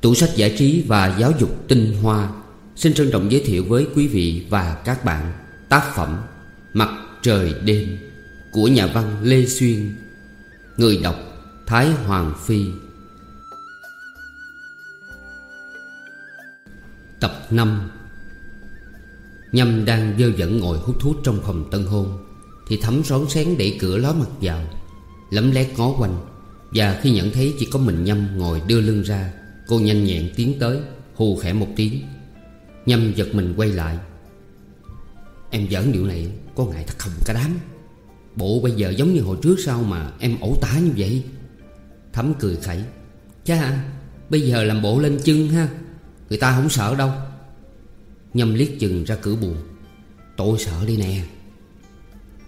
Tủ sách giải trí và giáo dục tinh hoa. Xin trân trọng giới thiệu với quý vị và các bạn Tác phẩm Mặt trời đêm Của nhà văn Lê Xuyên, Người đọc Thái Hoàng Phi. Tập 5 Nhâm đang dơ dẫn ngồi hút thuốc trong phòng tân hôn, Thì thấm rón sáng đẩy cửa ló mặt vào, Lấm lét ngó quanh, Và khi nhận thấy chỉ có mình Nhâm ngồi đưa lưng ra Cô nhanh nhẹn tiến tới, Hù khẽ một tiếng. Nhâm giật mình quay lại. Em giỡn điều này Có ngại thật không cả đám? Bộ bây giờ giống như hồi trước sao mà Em ẩu tả như vậy? Thấm cười khẩy. Cha, bây giờ làm bộ lên chân ha. Người ta không sợ đâu. Nhâm liếc chừng ra cửa buồn Tôi sợ đi nè.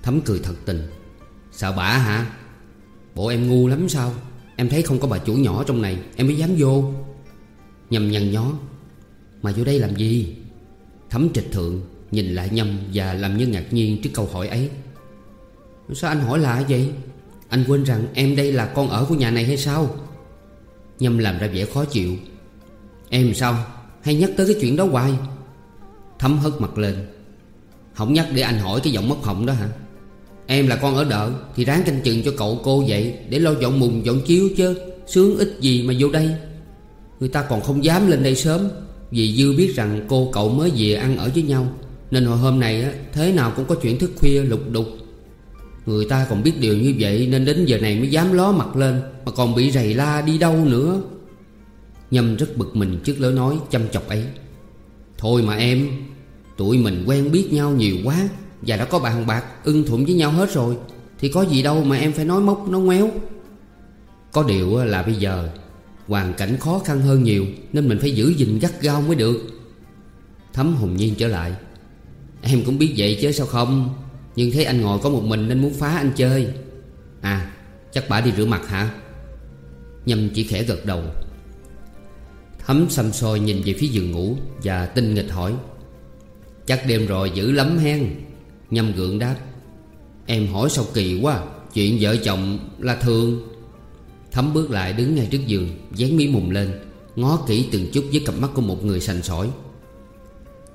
Thấm cười thật tình. Sợ bả hả? Bộ em ngu lắm sao? Em thấy không có bà chủ nhỏ trong này, Em mới dám vô. Nhâm nhăn nhó. Mà vô đây làm gì? Thấm trịch thượng, Nhìn lại Nhâm và làm như ngạc nhiên trước câu hỏi ấy. Sao anh hỏi lạ vậy? Anh quên rằng em đây là con ở của nhà này hay sao? Nhâm làm ra vẻ khó chịu. Em sao? Hay nhắc tới cái chuyện đó hoài? Thấm hất mặt lên. Không nhắc để anh hỏi cái giọng mất họng đó hả? Em là con ở đợ, Thì ráng canh chừng cho cậu cô vậy, Để lo dọn mùng, dọn chiếu chứ. Sướng ít gì mà vô đây. Người ta còn không dám lên đây sớm Vì Dư biết rằng cô cậu mới về ăn ở với nhau. Nên hồi hôm này á, Thế nào cũng có chuyện thức khuya lục đục. Người ta còn biết điều như vậy Nên đến giờ này mới dám ló mặt lên Mà còn bị rầy la đi đâu nữa. Nhâm rất bực mình trước lối nói chăm chọc ấy. Thôi mà em Tụi mình quen biết nhau nhiều quá Và đã có bàn bạc ưng thuận với nhau hết rồi Thì có gì đâu mà em phải nói móc nó ngoéo. Có điều là bây giờ Hoàn cảnh khó khăn hơn nhiều, Nên mình phải giữ gìn gắt gao mới được. Thấm hùng nhiên trở lại. Em cũng biết vậy chứ, sao không? Nhưng thấy anh ngồi có một mình nên muốn phá anh chơi. À chắc bà đi rửa mặt hả? Nhâm chỉ khẽ gật đầu. Thấm xăm soi nhìn về phía giường ngủ Và tinh nghịch hỏi. Chắc đêm rồi dữ lắm hen. Nhâm gượng đáp. Em hỏi sao kỳ quá, Chuyện vợ chồng là thường. Thấm bước lại đứng ngay trước giường, Dán mí mùng lên, Ngó kỹ từng chút với cặp mắt của một người sành sỏi.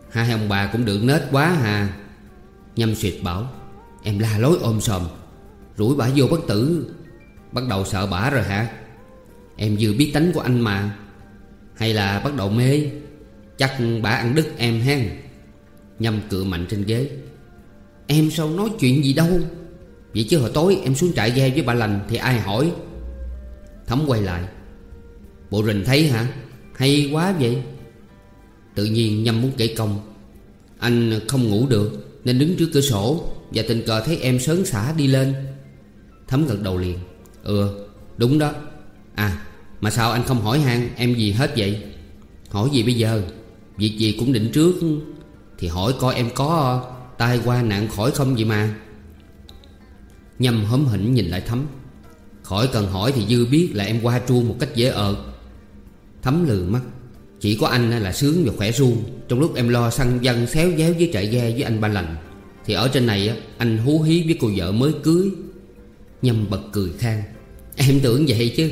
Hai ông bà cũng được nết quá hà. Nhâm suyệt bảo, Em la lối ôm sòm, Rủi bả vô bất tử. Bắt đầu sợ bả rồi hả? Em vừa biết tánh của anh mà. Hay là bắt đầu mê? Chắc bả ăn đứt em hen. Nhâm cựa mạnh trên ghế. Em sao nói chuyện gì đâu? Vậy chứ hồi tối em xuống trại ghe với bà lành Thì ai hỏi? Thấm quay lại. Bộ rình thấy hả? Hay quá vậy? Tự nhiên Nhâm muốn kể công. Anh không ngủ được, Nên đứng trước cửa sổ Và tình cờ thấy em sớn xả đi lên. Thấm gật đầu liền. Ừ đúng đó. À mà sao anh không hỏi han em gì hết vậy? Hỏi gì bây giờ? Việc gì cũng định trước. Thì hỏi coi em có tai qua nạn khỏi không vậy mà? Nhâm hóm hỉnh nhìn lại Thấm. Khỏi cần hỏi thì Dư biết là em qua tru một cách dễ ợt. Thấm lừ mắt. Chỉ có anh là sướng và khỏe ru Trong lúc em lo săn dân xéo déo với trại ghe với anh ba lành, Thì ở trên này anh hú hí với cô vợ mới cưới. Nhâm bật cười khang. Em tưởng vậy chứ.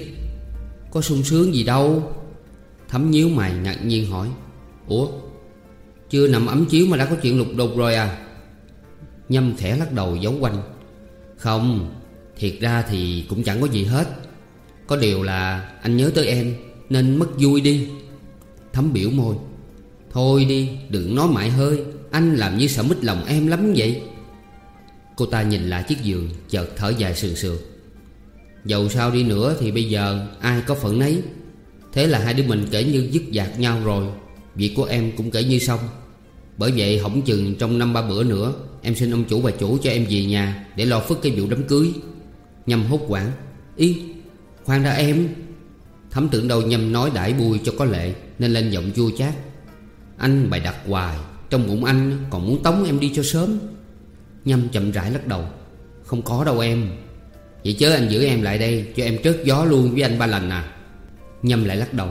Có sung sướng gì đâu. Thấm nhíu mày ngạc nhiên hỏi. Ủa? Chưa nằm ấm chiếu mà đã có chuyện lục đục rồi à? Nhâm khẽ lắc đầu giấu quanh. Không Thiệt ra thì cũng chẳng có gì hết. Có điều là anh nhớ tới em, Nên mất vui đi. Thấm biểu môi. Thôi đi, đừng nói mãi hơi, Anh làm như sợ mít lòng em lắm vậy. Cô ta nhìn lại chiếc giường, Chợt thở dài sườn sườn. Dầu sao đi nữa thì bây giờ Ai có phận nấy. Thế là hai đứa mình kể như dứt dạc nhau rồi. Việc của em cũng kể như xong. Bởi vậy hỏng chừng trong năm ba bữa nữa, Em xin ông chủ bà chủ cho em về nhà Để lo phức cái vụ đám cưới. Nhâm hốt quảng. Ý khoan ra em. Thấm tưởng đâu Nhâm nói đãi bui cho có lệ, Nên lên giọng chua chát. Anh bày đặt hoài, Trong bụng anh còn muốn tống em đi cho sớm. Nhâm chậm rãi lắc đầu. Không có đâu em. Vậy chớ anh giữ em lại đây, Cho em trớt gió luôn với anh ba lành à. Nhâm lại lắc đầu.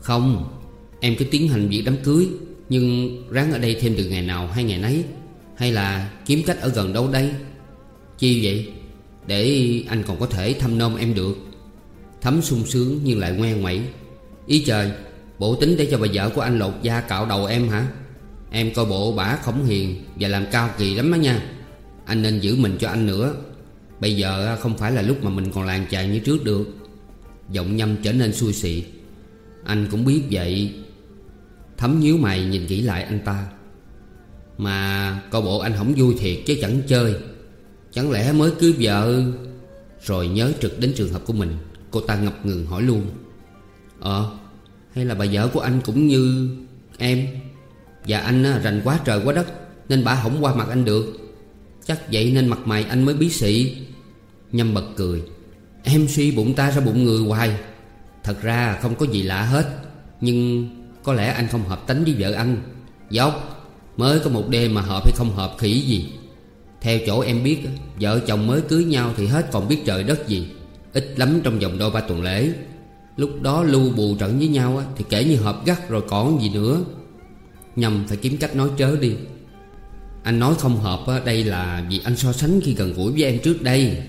Không, Em cứ tiến hành việc đám cưới, Nhưng ráng ở đây thêm từ ngày nào hay ngày nấy, Hay là kiếm cách ở gần đâu đây? Chi vậy? Để anh còn có thể thăm nom em được. Thấm sung sướng nhưng lại ngoan ngoẩy. Ý trời, Bộ tính để cho bà vợ của anh lột da cạo đầu em hả? Em coi bộ bả khổng hiền Và làm cao kỳ lắm đó nha. Anh nên giữ mình cho anh nữa. Bây giờ không phải là lúc mà mình còn làng chàng như trước được. Giọng nhâm trở nên xui xị. Anh cũng biết vậy. Thấm nhíu mày nhìn kỹ lại anh ta. Mà coi bộ anh không vui thiệt chứ chẳng chơi. Chẳng lẽ mới cưới vợ? Rồi nhớ trực đến trường hợp của mình, Cô ta ngập ngừng hỏi luôn. Ờ Hay là bà vợ của anh cũng như em? Và anh rành quá trời quá đất, Nên bà không qua mặt anh được. Chắc vậy nên mặt mày anh mới bí xị Nhâm bật cười. Em suy bụng ta ra bụng người hoài. Thật ra không có gì lạ hết, Nhưng có lẽ anh không hợp tánh với vợ anh. Dốc, Mới có một đêm mà hợp hay không hợp khỉ gì. Theo chỗ em biết, Vợ chồng mới cưới nhau thì hết còn biết trời đất gì, Ít lắm trong vòng đôi ba tuần lễ. Lúc đó lưu bù trận với nhau Thì kể như hợp gắt rồi còn gì nữa. Nhầm, phải kiếm cách nói trớ đi. Anh nói không hợp đây là vì anh so sánh khi gần gũi với em trước đây.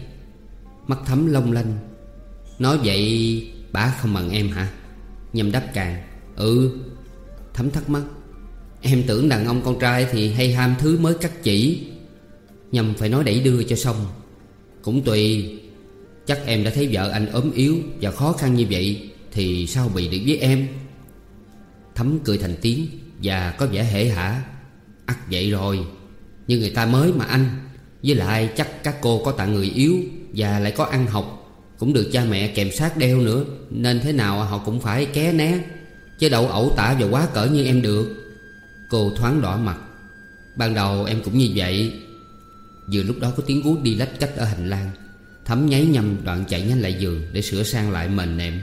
Mắt thấm long lanh. Nói vậy bà không bằng em hả? Nhâm đáp càng. Ừ. Thấm thắc mắc Em tưởng đàn ông con trai thì hay ham thứ mới cắt chỉ. Nhâm phải nói đẩy đưa cho xong. Cũng tùy. Chắc em đã thấy vợ anh ốm yếu Và khó khăn như vậy Thì sao bị được với em? Thấm cười thành tiếng Và có vẻ hể hả. Ắt vậy rồi. Nhưng người ta mới mà anh. Với lại chắc các cô có tặng người yếu Và lại có ăn học. Cũng được cha mẹ kèm sát đeo nữa. Nên thế nào họ cũng phải ké né. Chứ đâu ẩu tả và quá cỡ như em được. Cô thoáng đỏ mặt. Ban đầu em cũng như vậy. Vừa lúc đó có tiếng guốc đi lách cách ở hành lang. Thấm nháy nhầm đoạn chạy nhanh lại giường Để sửa sang lại mền nệm.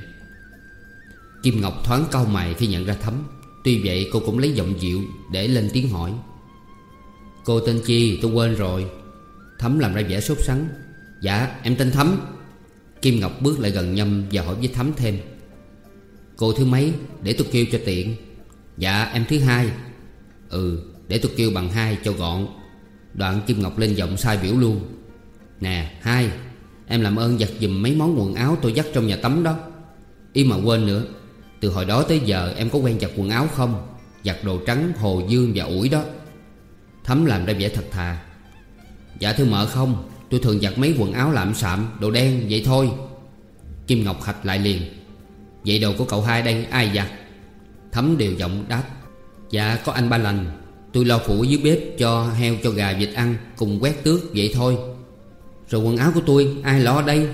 Kim Ngọc thoáng cau mày khi nhận ra Thấm. Tuy vậy, cô cũng lấy giọng dịu Để lên tiếng hỏi. Cô tên chi? Tôi quên rồi. Thấm làm ra vẻ sốt sắng. Dạ em tên Thấm. Kim Ngọc bước lại gần Nhâm và hỏi với Thấm thêm. Cô thứ mấy? Để tôi kêu cho tiện. Dạ em thứ hai. Ừ để tôi kêu bằng hai cho gọn. Đoạn Kim Ngọc lên giọng sai biểu luôn. Nè hai Em làm ơn giặt giùm mấy món quần áo tôi dắt trong nhà tắm đó. Y mà quên nữa Từ hồi đó tới giờ em có quen giặt quần áo không? Giặt đồ trắng, hồ dương và ủi đó. Thấm làm ra vẻ thật thà. Dạ thưa mợ không Tôi thường giặt mấy quần áo lạm sạm Đồ đen vậy thôi. Kim Ngọc hạch lại liền. Vậy đồ của cậu hai đây ai giặt? Thấm đều giọng đáp. Dạ có anh ba lành. Tôi lo phụ dưới bếp cho heo cho gà vịt ăn, Cùng quét tước vậy thôi. Rồi quần áo của tôi, ai lo đây?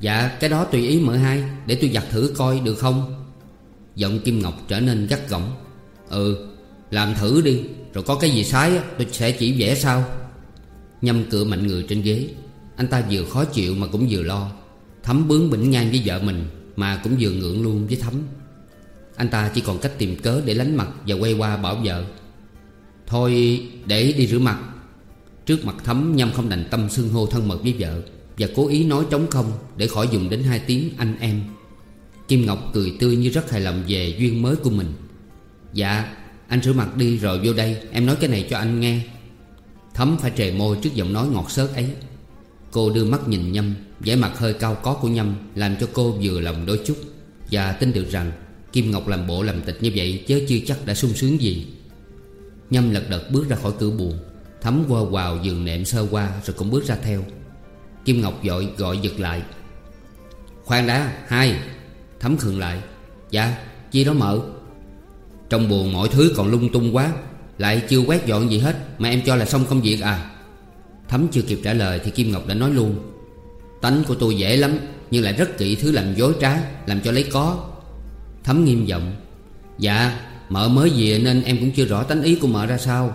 Dạ cái đó tùy ý mợ hai, Để tôi giặt thử coi được không? Giọng Kim Ngọc trở nên gắt gỏng. Ừ làm thử đi, Rồi có cái gì sai tôi sẽ chỉ vẽ sau. Nhâm cựa mạnh người trên ghế. Anh ta vừa khó chịu mà cũng vừa lo. Thấm bướng bỉnh ngang với vợ mình, Mà cũng vừa ngượng luôn với Thấm. Anh ta chỉ còn cách tìm cớ để lánh mặt Và quay qua bảo vợ. Thôi để đi rửa mặt. Trước mặt Thấm, Nhâm không đành tâm xưng hô thân mật với vợ Và cố ý nói trống không Để khỏi dùng đến hai tiếng anh em. Kim Ngọc cười tươi như rất hài lòng về duyên mới của mình. Dạ Anh rửa mặt đi rồi vô đây, Em nói cái này cho anh nghe. Thấm phải trề môi trước giọng nói ngọt xớt ấy. Cô đưa mắt nhìn Nhâm, vẻ mặt hơi cao có của Nhâm Làm cho cô vừa lòng đôi chút. Và tin được rằng Kim Ngọc làm bộ làm tịch như vậy Chớ chưa chắc đã sung sướng gì. Nhâm lật đật bước ra khỏi cửa buồn Thấm qua vào giường nệm sơ qua Rồi cũng bước ra theo. Kim Ngọc gọi gọi giật lại. Khoan đã, hai, Thấm khừng lại. Dạ chi đó mợ? Trong buồn mọi thứ còn lung tung quá, Lại chưa quét dọn gì hết, Mà em cho là xong công việc à? Thấm chưa kịp trả lời thì Kim Ngọc đã nói luôn. Tánh của tôi dễ lắm, Nhưng lại rất kỹ thứ làm dối trá, Làm cho lấy có. Thấm nghiêm giọng. Dạ mợ mới về nên em cũng chưa rõ tánh ý của mợ ra sao.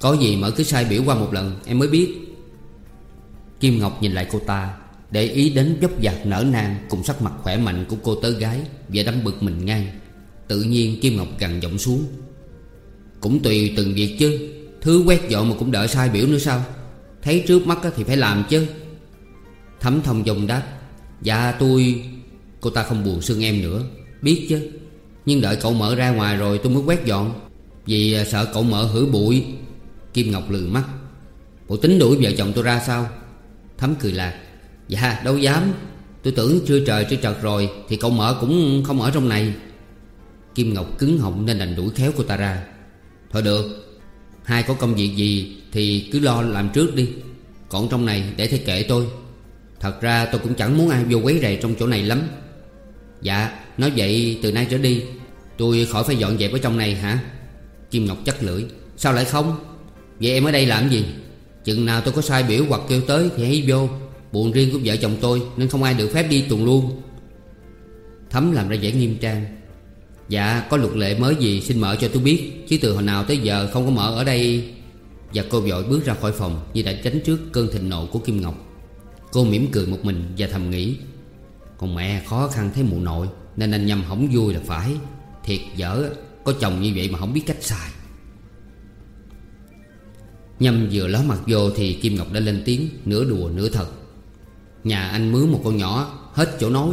Có gì mợ cứ sai biểu qua một lần, Em mới biết. Kim Ngọc nhìn lại cô ta, Để ý đến dốc dạc nở nang Cùng sắc mặt khỏe mạnh của cô tớ gái Và đâm bực mình ngang. Tự nhiên Kim Ngọc gằn giọng xuống. Cũng tùy từng việc chứ, Thứ quét dọn mà cũng đợi sai biểu nữa sao? Thấy trước mắt thì phải làm chứ. Thấm thông dòng đáp Dạ tôi Cô ta không buồn xương em nữa, Biết chứ. Nhưng đợi cậu mở ra ngoài rồi tôi mới quét dọn. Vì à, sợ cậu mở hử bụi. Kim Ngọc lừ mắt. Bộ tính đuổi vợ chồng tôi ra sao? Thấm cười lạc Dạ đâu dám. Tôi tưởng chưa trời chưa trật rồi Thì cậu mở cũng không ở trong này. Kim Ngọc cứng họng nên đành đuổi khéo cô ta ra. Thôi được, Hai có công việc gì thì cứ lo làm trước đi. Còn trong này để thầy kệ tôi. Thật ra tôi cũng chẳng muốn ai vô quấy rầy trong chỗ này lắm. Dạ Nói vậy từ nay trở đi, Tôi khỏi phải dọn dẹp ở trong này hả? Kim Ngọc chắc lưỡi. Sao lại không? Vậy em ở đây làm gì? Chừng nào tôi có sai biểu hoặc kêu tới thì hãy vô. Buồn riêng của vợ chồng tôi Nên không ai được phép đi tuần luôn. Thấm làm ra vẻ nghiêm trang. Dạ có luật lệ mới gì xin mở cho tôi biết, Chứ từ hồi nào tới giờ không có mở ở đây. Và cô vội bước ra khỏi phòng Như đã tránh trước cơn thịnh nộ của Kim Ngọc. Cô mỉm cười một mình và thầm nghĩ con mẹ khó khăn thấy mụ nội, Nên anh nhầm không vui là phải. Thiệt dở, Có chồng như vậy mà không biết cách xài. Nhâm vừa ló mặt vô thì Kim Ngọc đã lên tiếng, Nửa đùa nửa thật. Nhà anh mướn một con nhỏ, Hết chỗ nói.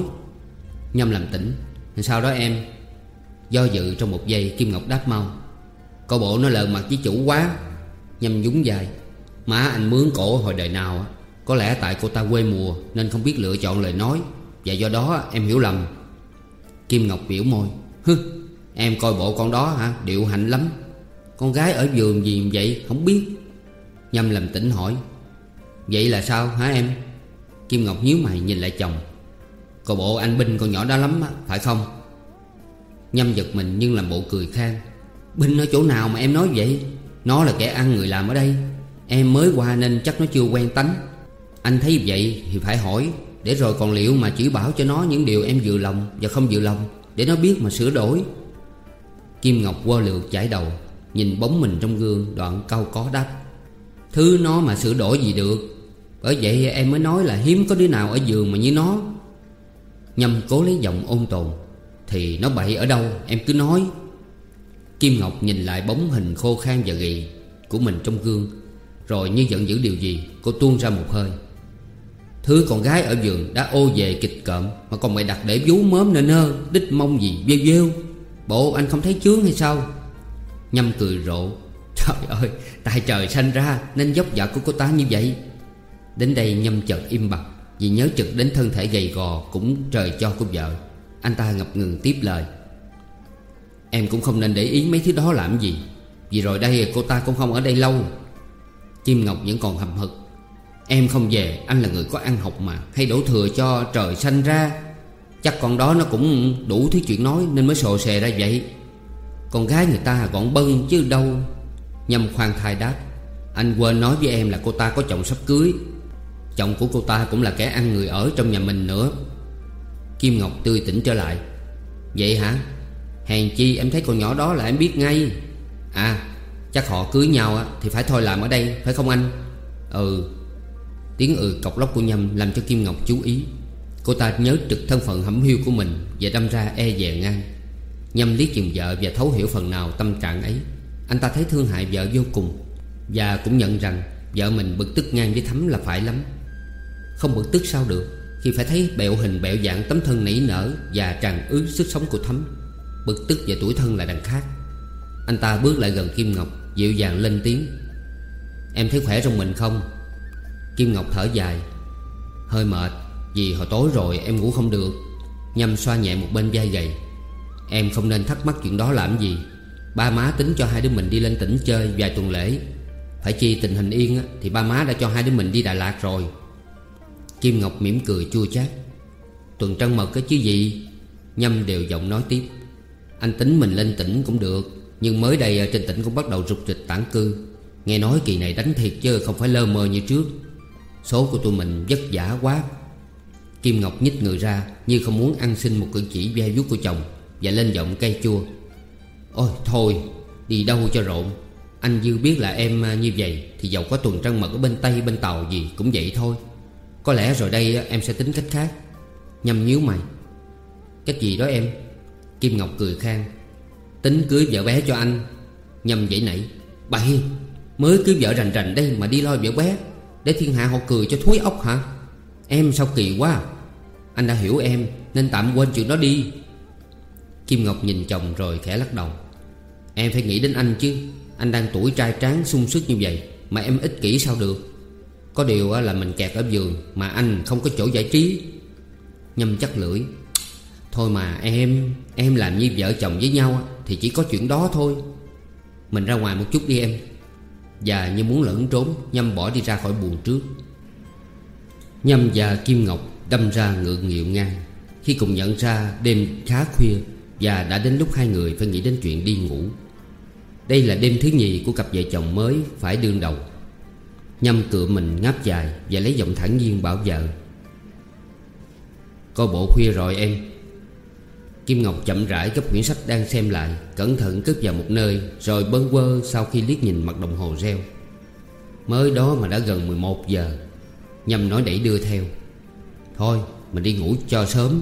Nhâm làm tỉnh Sau đó em? Do dự trong một giây, Kim Ngọc đáp mau, Cô bộ nó lợn mặt với chủ quá. Nhâm nhúng dài Má anh mướn cổ hồi đời nào Có lẽ tại cô ta quê mùa Nên không biết lựa chọn lời nói. Và do đó em hiểu lầm. Kim Ngọc biểu môi. Hứ Em coi bộ con đó hả? Điệu hạnh lắm. Con gái ở vườn gì vậy? Không biết. Nhâm làm tỉnh hỏi. Vậy là sao hả em? Kim Ngọc nhíu mày nhìn lại chồng. Cô bộ anh binh con nhỏ đó lắm Phải không? Nhâm giật mình nhưng làm bộ cười khang Binh ở chỗ nào mà em nói vậy? Nó là kẻ ăn người làm ở đây. Em mới qua nên chắc nó chưa quen tánh. Anh thấy vậy thì phải hỏi. Để rồi còn liệu mà chỉ bảo cho nó những điều em vừa lòng và không vừa lòng, Để nó biết mà sửa đổi. Kim Ngọc quơ lượt chải đầu, Nhìn bóng mình trong gương, đoạn cau có đáp. Thứ nó mà sửa đổi gì được? Bởi vậy em mới nói là hiếm có đứa nào ở giường mà như nó. Nhâm cố lấy giọng ôn tồn, Thì nó bậy ở đâu, em cứ nói. Kim Ngọc nhìn lại bóng hình khô khan và gầy Của mình trong gương, Rồi như giận dữ điều gì, Cô tuôn ra một hơi. Thứ con gái ở giường đã ô về kịch cợm, Mà còn mày đặt để vú mớm nơ nơ Đích mông gì vêu vêu. Bộ, anh không thấy chướng hay sao? Nhâm cười rộ. Trời ơi Tại trời sanh ra, Nên dốc dạ của cô ta như vậy. Đến đây Nhâm chợt im bặt, Vì nhớ trực đến thân thể gầy gò Cũng trời cho của vợ. Anh ta ngập ngừng tiếp lời. Em cũng không nên để ý mấy thứ đó làm gì, Vì rồi đây cô ta cũng không ở đây lâu. Chim Ngọc vẫn còn hầm hực. Em không về, Anh là người có ăn học mà. Hay đổ thừa cho trời sanh ra. Chắc con đó nó cũng đủ thứ chuyện nói Nên mới sồ xề ra vậy. Con gái người ta gọn bân chứ đâu. Nhâm khoan thai đáp. Anh quên nói với em là cô ta có chồng sắp cưới. Chồng của cô ta cũng là kẻ ăn người ở trong nhà mình nữa. Kim Ngọc tươi tỉnh trở lại. Vậy hả? Hèn chi em thấy con nhỏ đó là em biết ngay. À Chắc họ cưới nhau á Thì phải thôi làm ở đây, Phải không anh? Ừ. Tiếng ừ cọc lóc của Nhâm Làm cho Kim Ngọc chú ý. Cô ta nhớ trực thân phận hẩm hiu của mình Và đâm ra e dè ngang. Nhâm liếc chừng vợ và thấu hiểu phần nào tâm trạng ấy. Anh ta thấy thương hại vợ vô cùng Và cũng nhận rằng Vợ mình bực tức ngang với Thắm là phải lắm. Không bực tức sao được, Khi phải thấy bẹo hình bẹo dạng tấm thân nảy nở Và tràn ứ sức sống của Thắm. Bực tức và tuổi thân là đằng khác. Anh ta bước lại gần Kim Ngọc, Dịu dàng lên tiếng. Em thấy khỏe trong mình không? Kim Ngọc thở dài. Hơi mệt, Vì hồi tối rồi em ngủ không được. Nhâm xoa nhẹ một bên vai gầy. Em không nên thắc mắc chuyện đó làm gì. Ba má tính cho hai đứa mình đi lên tỉnh chơi vài tuần lễ. Phải chi tình hình yên Thì ba má đã cho hai đứa mình đi Đà Lạt rồi. Kim Ngọc mỉm cười chua chát. Tuần trăng mật cái chứ gì? Nhâm đều giọng nói tiếp. Anh tính mình lên tỉnh cũng được, Nhưng mới đây ở trên tỉnh cũng bắt đầu rục rịch tản cư. Nghe nói kỳ này đánh thiệt chứ không phải lơ mơ như trước. Số của tụi mình vất vả quá. Kim Ngọc nhích người ra Như không muốn ăn xin một cử chỉ ve vuốt của chồng Và lên giọng cay chua. Ôi, thôi, Đi đâu cho rộn. Anh Dư biết là em à, như vậy Thì dầu có tuần trăng mật ở bên Tây, bên Tàu gì Cũng vậy thôi. Có lẽ rồi đây à, em sẽ tính cách khác. Nhâm nhíu mày. Cách gì đó em? Kim Ngọc cười khang. Tính cưới vợ bé cho anh. Nhâm dậy nảy hiên Mới cưới vợ rành rành đây mà đi lo vợ bé. Để thiên hạ họ cười cho thúi ốc hả? Em sao kỳ quá. Anh đã hiểu em, Nên tạm quên chuyện đó đi. Kim Ngọc nhìn chồng rồi khẽ lắc đầu. Em phải nghĩ đến anh chứ. Anh đang tuổi trai tráng, sung sức như vậy, Mà em ích kỷ sao được? Có điều là mình kẹt ở giường, Mà anh không có chỗ giải trí. Nhâm chắc lưỡi. Thôi mà em Em làm như vợ chồng với nhau Thì chỉ có chuyện đó thôi. Mình ra ngoài một chút đi em. Và như muốn lẫn trốn, Nhâm bỏ đi ra khỏi buồn trước. Nhâm và Kim Ngọc đâm ra ngượng nghịu ngang. Khi cùng nhận ra đêm khá khuya Và đã đến lúc hai người phải nghĩ đến chuyện đi ngủ. Đây là đêm thứ nhì của cặp vợ chồng mới phải đương đầu. Nhâm cựa mình ngáp dài Và lấy giọng thẳng nhiên bảo vợ Coi bộ khuya rồi em. Kim Ngọc chậm rãi gấp quyển sách đang xem lại, Cẩn thận cất vào một nơi, Rồi bơn quơ sau khi liếc nhìn mặt đồng hồ reo. Mới đó mà đã gần 11 giờ, Nhâm nói đẩy đưa theo. Thôi, mình đi ngủ cho sớm.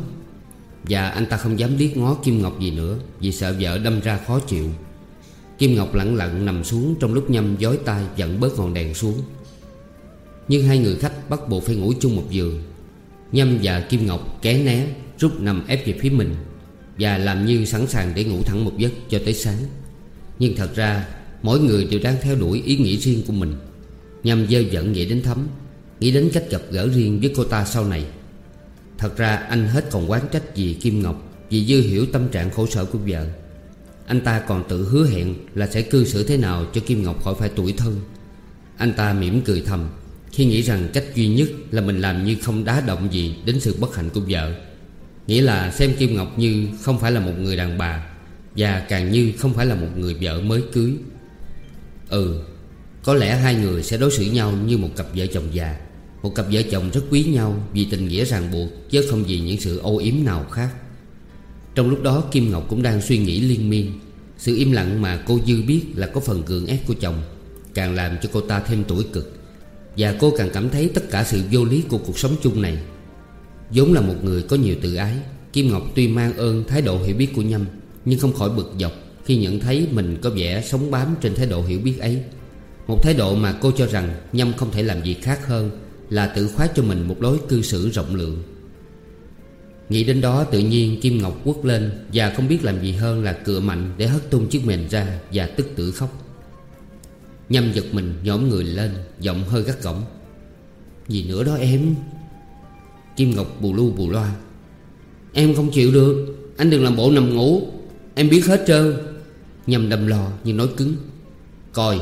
Và anh ta không dám liếc ngó Kim Ngọc gì nữa, Vì sợ vợ đâm ra khó chịu. Kim Ngọc lặng lặng nằm xuống Trong lúc nhâm giói tay dẫn bớt ngọn đèn xuống. Nhưng hai người khách bắt buộc phải ngủ chung một giường. Nhâm và Kim Ngọc ké né, Rút nằm ép về phía mình. Và làm như sẵn sàng để ngủ thẳng một giấc cho tới sáng. Nhưng thật ra, Mỗi người đều đang theo đuổi ý nghĩ riêng của mình. Nhằm dơ dẫn nghĩ đến thấm, Nghĩ đến cách gặp gỡ riêng với cô ta sau này. Thật ra, anh hết còn quán trách gì Kim Ngọc, Vì dư hiểu tâm trạng khổ sở của vợ. Anh ta còn tự hứa hẹn là sẽ cư xử thế nào cho Kim Ngọc khỏi phải tuổi thân. Anh ta mỉm cười thầm, Khi nghĩ rằng cách duy nhất là mình làm như không đá động gì đến sự bất hạnh của vợ. Nghĩa là xem Kim Ngọc như không phải là một người đàn bà Và càng như không phải là một người vợ mới cưới. Ừ Có lẽ hai người sẽ đối xử nhau như một cặp vợ chồng già. Một cặp vợ chồng rất quý nhau Vì tình nghĩa ràng buộc Chứ không vì những sự ô yếm nào khác. Trong lúc đó, Kim Ngọc cũng đang suy nghĩ liên miên. Sự im lặng mà cô Dư biết Là có phần gượng ép của chồng, Càng làm cho cô ta thêm tuổi cực. Và cô càng cảm thấy tất cả sự vô lý của cuộc sống chung này vốn là một người có nhiều tự ái, Kim Ngọc tuy mang ơn thái độ hiểu biết của Nhâm, Nhưng không khỏi bực dọc Khi nhận thấy mình có vẻ sống bám trên thái độ hiểu biết ấy. Một thái độ mà cô cho rằng Nhâm không thể làm gì khác hơn là tự khoát cho mình một lối cư xử rộng lượng. Nghĩ đến đó tự nhiên Kim Ngọc quất lên Và không biết làm gì hơn là cựa mạnh Để hất tung chiếc mền ra Và tức tử khóc. Nhâm giật mình nhổm người lên, Giọng hơi gắt gỏng. Gì nữa đó em? Kim Ngọc bù lu bù loa. Em không chịu được. Anh đừng làm bộ nằm ngủ. Em biết hết trơn. Nhầm đầm lò nhưng nói cứng. Coi,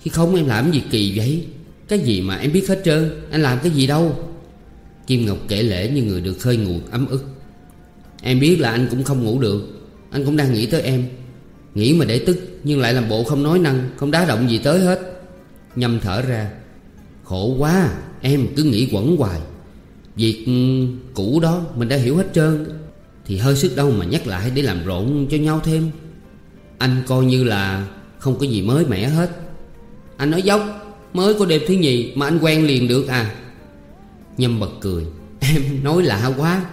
Khi không em làm gì kỳ vậy? Cái gì mà em biết hết trơn? Anh làm cái gì đâu? Kim Ngọc kể lễ như người được khơi nguồn ấm ức. Em biết là anh cũng không ngủ được. Anh cũng đang nghĩ tới em. Nghĩ mà để tức, Nhưng lại làm bộ không nói năng, Không đá động gì tới hết. Nhâm thở ra. Khổ quá, Em cứ nghĩ quẩn hoài. Việc cũ đó mình đã hiểu hết trơn. Thì hơi sức đâu mà nhắc lại để làm rộn cho nhau thêm. Anh coi như là không có gì mới mẻ hết. Anh nói dốc, Mới có đêm thứ nhì mà anh quen liền được à. Nhâm bật cười. Em nói lạ quá,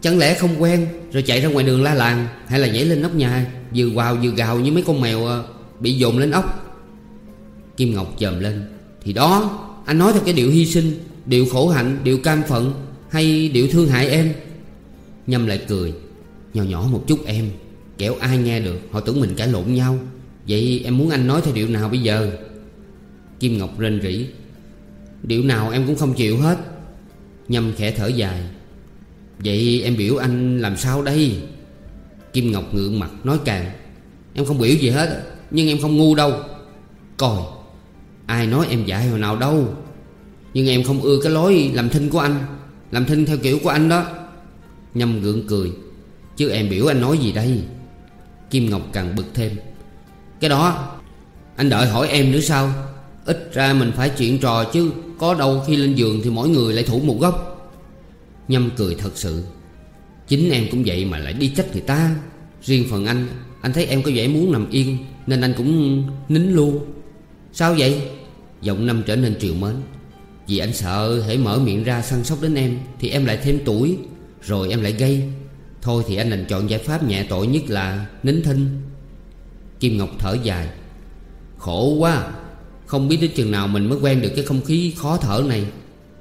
Chẳng lẽ không quen, Rồi chạy ra ngoài đường la làng, Hay là nhảy lên nóc nhà, Vừa vào vừa gào như mấy con mèo à, Bị dồn lên ốc. Kim Ngọc chồm lên. Thì đó, Anh nói theo cái điệu hy sinh, Điệu khổ hạnh, Điệu cam phận. Hay điệu thương hại em? Nhâm lại cười. Nhỏ nhỏ một chút em. Kẻo ai nghe được, Họ tưởng mình cãi lộn nhau. Vậy em muốn anh nói theo điệu nào bây giờ? Kim Ngọc rên rỉ. Điệu nào em cũng không chịu hết. Nhâm khẽ thở dài. Vậy em biểu anh làm sao đây? Kim Ngọc ngượng mặt nói càng. Em không biểu gì hết, Nhưng em không ngu đâu. Coi, Ai nói em dạy hồi nào đâu. Nhưng em không ưa cái lối làm thinh của anh. Làm thinh theo kiểu của anh đó. Nhâm gượng cười. Chứ em biểu anh nói gì đây? Kim Ngọc càng bực thêm. Cái đó, Anh đợi hỏi em nữa sao? Ít ra mình phải chuyện trò chứ, Có đâu khi lên giường thì mỗi người lại thủ một góc. Nhâm cười thật sự. Chính em cũng vậy mà lại đi trách người ta. Riêng phần anh Anh thấy em có vẻ muốn nằm yên, Nên anh cũng nín luôn. Sao vậy? Giọng Năm trở nên triều mến. Vì anh sợ hãy mở miệng ra săn sóc đến em Thì em lại thêm tuổi Rồi em lại gây Thôi thì anh đành chọn giải pháp nhẹ tội nhất là nín thinh. Kim Ngọc thở dài. Khổ quá không biết đến chừng nào mình mới quen được cái không khí khó thở này.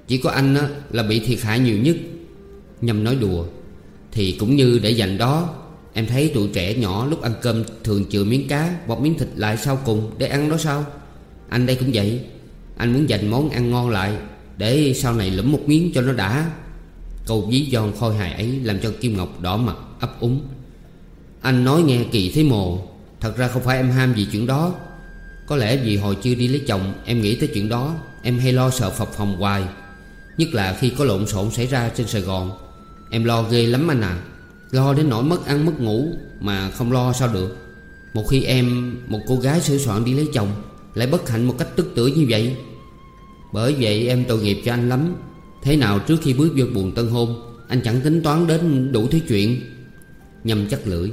Chỉ có anh á, là bị thiệt hại nhiều nhất. Nhâm nói đùa. Thì cũng như để dành đó Em thấy tụi trẻ nhỏ lúc ăn cơm Thường chừa miếng cá Bọc miếng thịt lại sau cùng Để ăn đó sao? Anh đây cũng vậy. Anh muốn dành món ăn ngon lại, Để sau này lẫm một miếng cho nó đã. Câu ví giòn khôi hài ấy Làm cho Kim Ngọc đỏ mặt, ấp úng. Anh nói nghe kỳ thế mồ, Thật ra không phải em ham gì chuyện đó. Có lẽ vì hồi chưa đi lấy chồng, Em nghĩ tới chuyện đó, Em hay lo sợ phập phòng hoài. Nhất là khi có lộn xộn xảy ra trên Sài Gòn. Em lo ghê lắm anh à Lo đến nỗi mất ăn mất ngủ Mà không lo sao được. Một khi em, Một cô gái sửa soạn đi lấy chồng, Lại bất hạnh một cách tức tưởi như vậy bởi vậy em tội nghiệp cho anh lắm. Thế nào trước khi bước vô buồn tân hôn, Anh chẳng tính toán đến đủ thứ chuyện. Nhâm chắc lưỡi.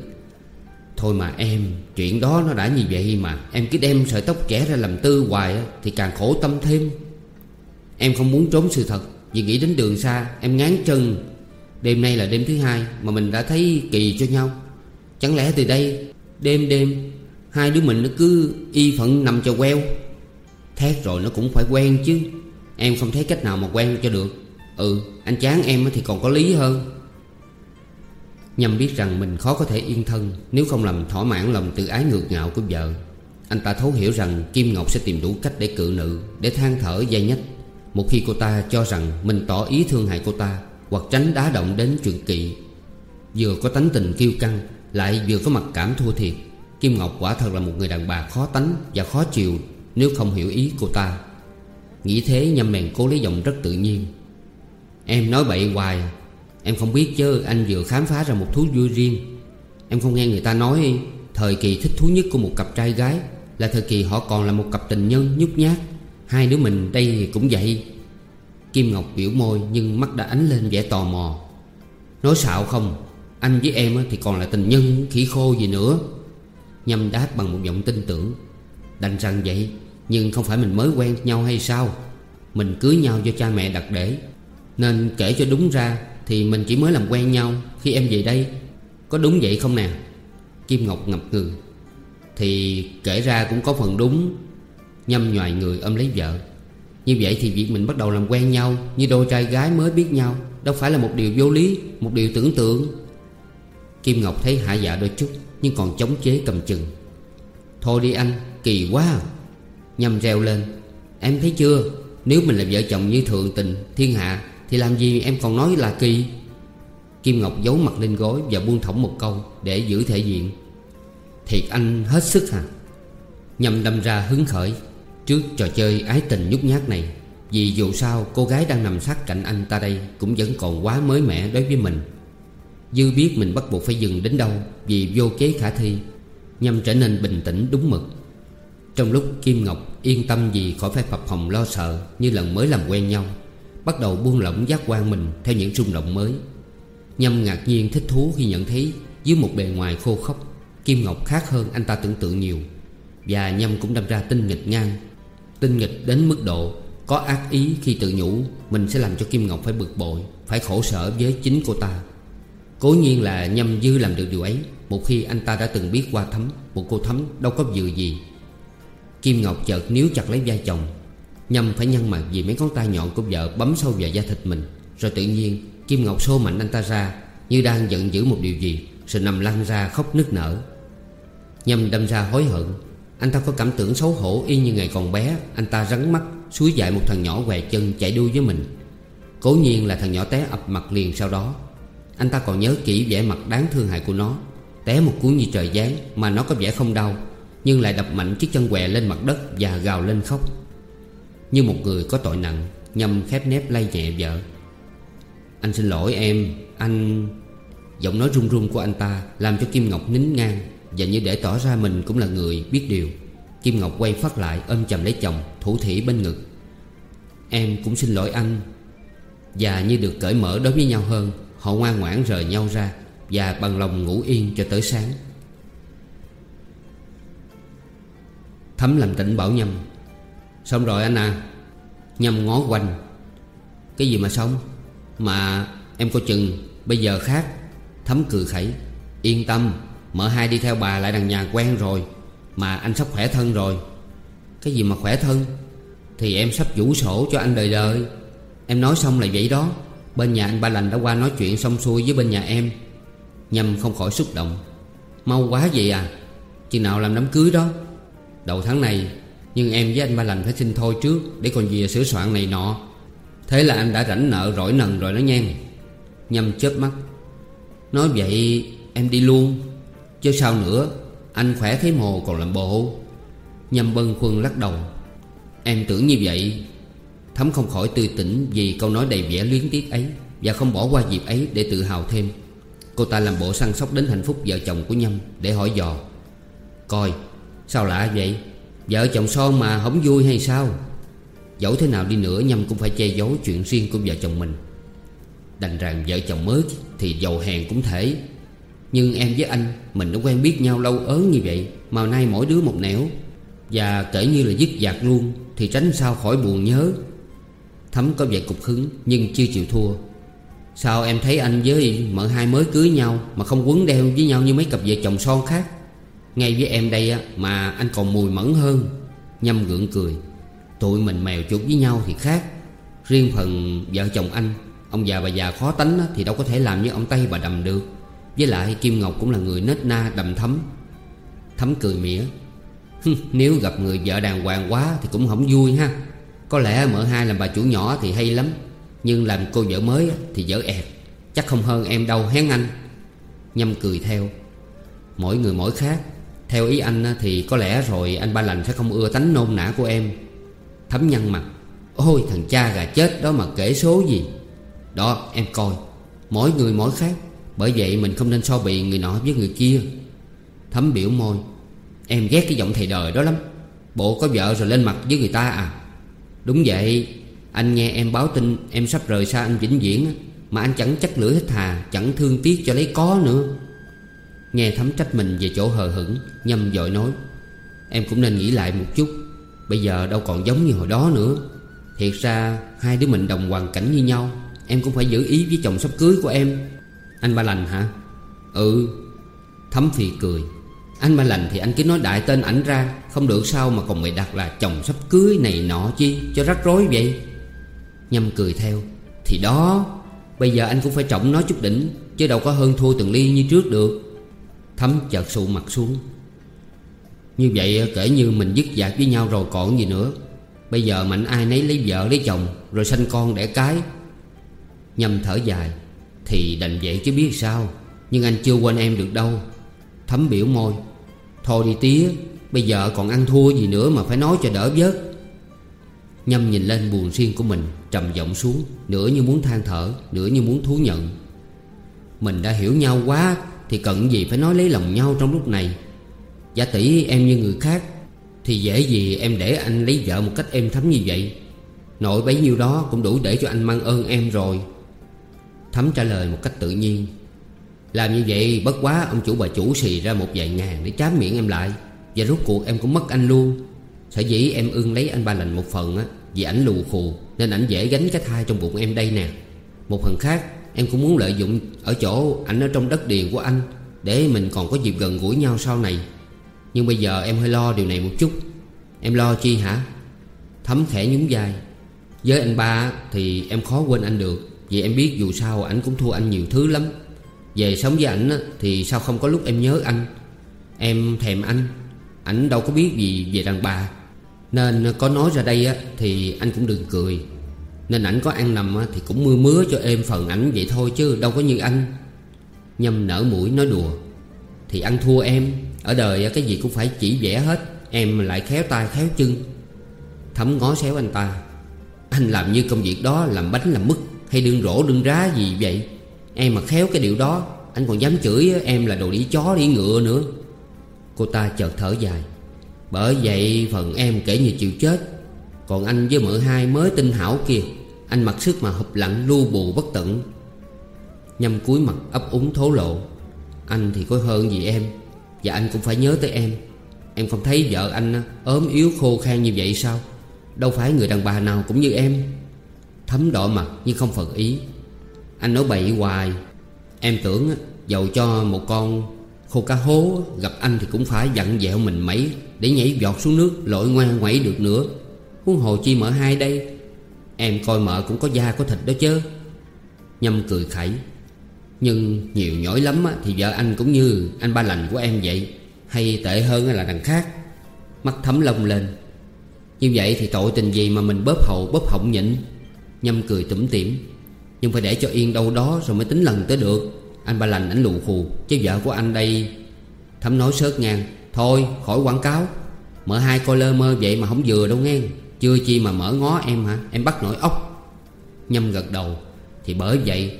Thôi mà em, Chuyện đó nó đã như vậy mà Em cứ đem sợi tóc trẻ ra làm tư hoài Thì càng khổ tâm thêm. Em không muốn trốn sự thật, Vì nghĩ đến đường xa, Em ngán chân. Đêm nay là đêm thứ hai Mà mình đã thấy kỳ cho nhau. Chẳng lẽ từ đây, Đêm đêm, Hai đứa mình nó cứ y phận nằm cho queo? Thét rồi nó cũng phải quen chứ. Em không thấy cách nào mà quen cho được. Ừ anh chán em thì còn có lý hơn. Nhâm biết rằng mình khó có thể yên thân Nếu không làm thỏa mãn lòng tự ái ngược ngạo của vợ. Anh ta thấu hiểu rằng Kim Ngọc sẽ tìm đủ cách để cự nữ, Để than thở dây nhất. Một khi cô ta cho rằng mình tỏ ý thương hại cô ta, Hoặc tránh đá động đến chuyện kỵ. Vừa có tánh tình kiêu căng, Lại vừa có mặt cảm thua thiệt. Kim Ngọc quả thật là một người đàn bà khó tánh Và khó chịu. Nếu không hiểu ý cô ta, Nghĩ thế nhâm mèn cố lấy giọng rất tự nhiên. Em nói bậy hoài, Em không biết chứ anh vừa khám phá ra một thú vui riêng. Em không nghe người ta nói Thời kỳ thích thú nhất của một cặp trai gái Là thời kỳ họ còn là một cặp tình nhân nhút nhát. Hai đứa mình đây cũng vậy. Kim Ngọc biểu môi nhưng mắt đã ánh lên vẻ tò mò. Nói xạo không, Anh với em thì còn là tình nhân khỉ khô gì nữa. Nhâm đáp bằng một giọng tin tưởng, Đành rằng vậy. Nhưng không phải mình mới quen nhau hay sao? Mình cưới nhau do cha mẹ đặt để. Nên kể cho đúng ra Thì mình chỉ mới làm quen nhau Khi em về đây. Có đúng vậy không nè? Kim Ngọc ngập ngừng Thì kể ra cũng có phần đúng. Nhâm nhòi người ôm lấy vợ. Như vậy thì việc mình bắt đầu làm quen nhau Như đôi trai gái mới biết nhau Đâu phải là một điều vô lý, Một điều tưởng tượng. Kim Ngọc thấy hạ dạ đôi chút Nhưng còn chống chế cầm chừng. Thôi đi anh, Kỳ quá à. Nhâm reo lên. Em thấy chưa? Nếu mình là vợ chồng như thượng tình, thiên hạ, Thì làm gì em còn nói là kỳ? Kim Ngọc giấu mặt lên gối Và buông thõng một câu Để giữ thể diện. Thiệt anh hết sức hả? Nhâm đâm ra hứng khởi. Trước trò chơi ái tình nhút nhát này, Vì dù sao cô gái đang nằm sát cạnh anh ta đây Cũng vẫn còn quá mới mẻ đối với mình. Dư biết mình bắt buộc phải dừng đến đâu Vì vô kế khả thi. Nhâm trở nên bình tĩnh đúng mực. Trong lúc Kim Ngọc yên tâm vì khỏi phải phập phòng lo sợ Như lần mới làm quen nhau, Bắt đầu buông lỏng giác quan mình Theo những rung động mới. Nhâm ngạc nhiên thích thú khi nhận thấy Dưới một bề ngoài khô khốc, Kim Ngọc khác hơn anh ta tưởng tượng nhiều Và Nhâm cũng đâm ra tinh nghịch ngang. Tinh nghịch đến mức độ Có ác ý khi tự nhủ Mình sẽ làm cho Kim Ngọc phải bực bội, Phải khổ sở với chính cô ta. Cố nhiên là Nhâm Dư làm được điều ấy Một khi anh ta đã từng biết qua thấm Một cô thấm đâu có vừa gì. Kim Ngọc chợt níu chặt lấy vai chồng Nhâm phải nhăn mặt vì mấy ngón tay nhọn của vợ bấm sâu vào da thịt mình. Rồi tự nhiên, Kim Ngọc xô mạnh anh ta ra, Như đang giận dữ một điều gì, Rồi nằm lăn ra khóc nức nở. Nhâm đâm ra hối hận, Anh ta có cảm tưởng xấu hổ y như ngày còn bé, Anh ta rắn mắt Suối dại một thằng nhỏ què chân chạy đuôi với mình. Cố nhiên là thằng nhỏ té ập mặt liền sau đó. Anh ta còn nhớ kỹ vẻ mặt đáng thương hại của nó, Té một cú như trời giáng Mà nó có vẻ không đau. Nhưng lại đập mạnh chiếc chân què lên mặt đất Và gào lên khóc. Như một người có tội nặng Nhâm khép nép lay nhẹ vợ. Anh xin lỗi em, Anh Giọng nói run run của anh ta Làm cho Kim Ngọc nín ngang Và như để tỏ ra mình cũng là người biết điều. Kim Ngọc quay phát lại, ôm chầm lấy chồng, Thủ thỉ bên ngực. Em cũng xin lỗi anh. Và như được cởi mở đối với nhau hơn, Họ ngoan ngoãn rời nhau ra Và bằng lòng ngủ yên cho tới sáng. Thấm làm tỉnh bảo Nhâm. Xong rồi anh à Nhâm ngó quanh. Cái gì mà xong Mà em có chừng Bây giờ khác, Thấm cười khẩy. Yên tâm Mợ hai đi theo bà lại đằng nhà quen rồi, Mà anh sắp khỏe thân rồi. Cái gì mà khỏe thân? Thì em sắp vũ sổ cho anh đời đời. Em nói xong là vậy đó. Bên nhà anh ba lành đã qua nói chuyện xong xuôi với bên nhà em. Nhâm không khỏi xúc động. Mau quá vậy à Chừng nào làm đám cưới đó. Đầu tháng này, Nhưng em với anh ba lành phải xin thôi trước Để còn về sửa soạn này nọ. Thế là anh đã rảnh nợ, rỗi nần rồi đó nhen Nhâm chớp mắt. Nói vậy, em đi luôn. Chứ sao nữa, Anh khỏe thấy mồ còn làm bộ. Nhâm bân khuân lắc đầu. Em tưởng như vậy. Thấm không khỏi tươi tỉnh vì câu nói đầy vẻ luyến tiếc ấy Và không bỏ qua dịp ấy để tự hào thêm. Cô ta làm bộ săn sóc đến hạnh phúc vợ chồng của Nhâm Để hỏi dò. Coi sao lạ vậy? Vợ chồng son mà không vui hay sao? Dẫu thế nào đi nữa, Nhâm cũng phải che giấu chuyện riêng của vợ chồng mình. Đành rằng vợ chồng mới Thì giàu hèn cũng thể. Nhưng em với anh, Mình đã quen biết nhau lâu ớn như vậy, Mà nay mỗi đứa một nẻo. Và kể như là dứt dạc luôn, Thì tránh sao khỏi buồn nhớ. Thấm có vẻ cục hứng, Nhưng chưa chịu thua. Sao em thấy anh với mợ hai mới cưới nhau, Mà không quấn đeo với nhau như mấy cặp vợ chồng son khác? Ngay với em đây á, Mà anh còn mùi mẫn hơn. Nhâm gượng cười. Tụi mình mèo chuột với nhau thì khác. Riêng phần vợ chồng anh, Ông già bà già khó tánh thì đâu có thể làm như ông Tây bà Đầm được. Với lại Kim Ngọc cũng là người nết na đầm thấm Thấm cười mỉa. Nếu gặp người vợ đàng hoàng quá Thì cũng không vui ha. Có lẽ mợ hai làm bà chủ nhỏ thì hay lắm. Nhưng làm cô vợ mới thì dở ẹt. Chắc không hơn em đâu, hén anh. Nhâm cười theo. Mỗi người mỗi khác. Theo ý anh thì có lẽ rồi anh ba lành sẽ không ưa tánh nôn nã của em. Thấm nhăn mặt. Ôi, thằng cha gà chết đó mà kể số gì? Đó, em coi. Mỗi người mỗi khác. Bởi vậy mình không nên so bì người nọ với người kia. Thấm biểu môi. Em ghét cái giọng thầy đời đó lắm. Bộ có vợ rồi lên mặt với người ta à? Đúng vậy. Anh nghe em báo tin em sắp rời xa anh vĩnh viễn Mà anh chẳng chắc lưỡi hết thà, Chẳng thương tiếc cho lấy có nữa. Nghe thấm trách mình về chỗ hờ hững, Nhâm dội nói, Em cũng nên nghĩ lại một chút, Bây giờ đâu còn giống như hồi đó nữa. Thiệt ra, hai đứa mình đồng hoàn cảnh như nhau, Em cũng phải giữ ý với chồng sắp cưới của em. Anh Ba Lành hả? Ừ. Thấm phì cười, Anh Ba Lành thì anh cứ nói đại tên ảnh ra, Không được sao mà còn mày đặt là chồng sắp cưới này nọ chi, Cho rắc rối vậy? Nhâm cười theo, Thì đó, Bây giờ anh cũng phải trọng nó chút đỉnh, Chứ đâu có hơn thua từng ly như trước được. Thấm chợt sụ mặt xuống. Như vậy kể như mình dứt dạc với nhau rồi còn gì nữa. Bây giờ mạnh ai nấy lấy vợ, lấy chồng, Rồi sanh con đẻ cái. Nhâm thở dài, Thì đành vậy chứ biết sao. Nhưng anh chưa quên em được đâu. Thấm biểu môi, Thôi đi tía, Bây giờ còn ăn thua gì nữa mà phải nói cho đỡ vớt. Nhâm nhìn lên buồn riêng của mình, Trầm giọng xuống, Nửa như muốn than thở, Nửa như muốn thú nhận. Mình đã hiểu nhau quá. Thì cần gì phải nói lấy lòng nhau trong lúc này? Giả tỷ em như người khác, Thì dễ gì em để anh lấy vợ một cách êm thấm như vậy? Nội bấy nhiêu đó cũng đủ để cho anh mang ơn em rồi. Thấm trả lời một cách tự nhiên. Làm như vậy bất quá ông chủ bà chủ xì ra một vài ngàn để chám miệng em lại, Và rốt cuộc em cũng mất anh luôn. Sở dĩ em ưng lấy anh ba lành một phần á, Vì ảnh lù khù, Nên ảnh dễ gánh cái thai trong bụng em đây nè. Một phần khác em cũng muốn lợi dụng Ở chỗ ảnh ở trong đất điền của anh Để mình còn có dịp gần gũi nhau sau này. Nhưng bây giờ em hơi lo điều này một chút. Em lo chi hả? Thấm khẽ nhún dài Với anh ba thì em khó quên anh được, Vì em biết dù sao ảnh cũng thua anh nhiều thứ lắm. Về sống với ảnh thì sao không có lúc em nhớ anh? Em thèm anh. Ảnh đâu có biết gì về đàn bà. Nên có nói ra đây thì anh cũng đừng cười. Nên ảnh có ăn nằm thì cũng mưa mưa cho êm phần ảnh vậy thôi chứ đâu có như anh. Nhâm nở mũi nói đùa, Thì ăn thua em, ở đời cái gì cũng phải chỉ vẽ hết, Em lại khéo tay khéo chân. Thấm ngó xéo anh ta, Anh làm như công việc đó làm bánh làm mứt Hay đương rổ đương rá gì vậy? Em mà khéo cái điều đó, Anh còn dám chửi em là đồ đĩ chó đĩ ngựa nữa. Cô ta chợt thở dài, Bởi vậy phần em kể như chịu chết, Còn anh với mợ hai mới tinh hảo kia anh mặc sức mà hụp lặng lưu bù bất tận. Nhâm cúi mặt ấp úng thố lộ. Anh thì có hơn gì em. Và anh cũng phải nhớ tới em. Em không thấy vợ anh ốm yếu khô khan như vậy sao? Đâu phải người đàn bà nào cũng như em. Thấm đỏ mặt nhưng không phật ý. Anh nói bậy hoài. Em tưởng dầu cho một con khô cá hố, Gặp anh thì cũng phải dặn dẹo mình mấy, Để nhảy giọt xuống nước lội ngoan ngoảy được nữa. Huống hồ chi mở hai đây Em coi mợ cũng có da có thịt đó chứ. Nhâm cười khẩy. Nhưng nhiều nhỏi lắm thì vợ anh cũng như anh ba lành của em vậy. Hay tệ hơn là đằng khác. Mắt thấm lông lên. Như vậy thì tội tình gì mà mình bóp hậu bóp họng nhịn? Nhâm cười tủm tỉm. Nhưng phải để cho yên đâu đó rồi mới tính lần tới được. Anh ba lành ảnh lù khù, Chứ vợ của anh đây Thấm nói sớt ngang. Thôi, khỏi quảng cáo. Mở hai coi lơ mơ vậy mà không vừa đâu nghe. Chưa chi mà mở ngó em hả? Em bắt nổi ốc. Nhâm gật đầu. Thì bởi vậy,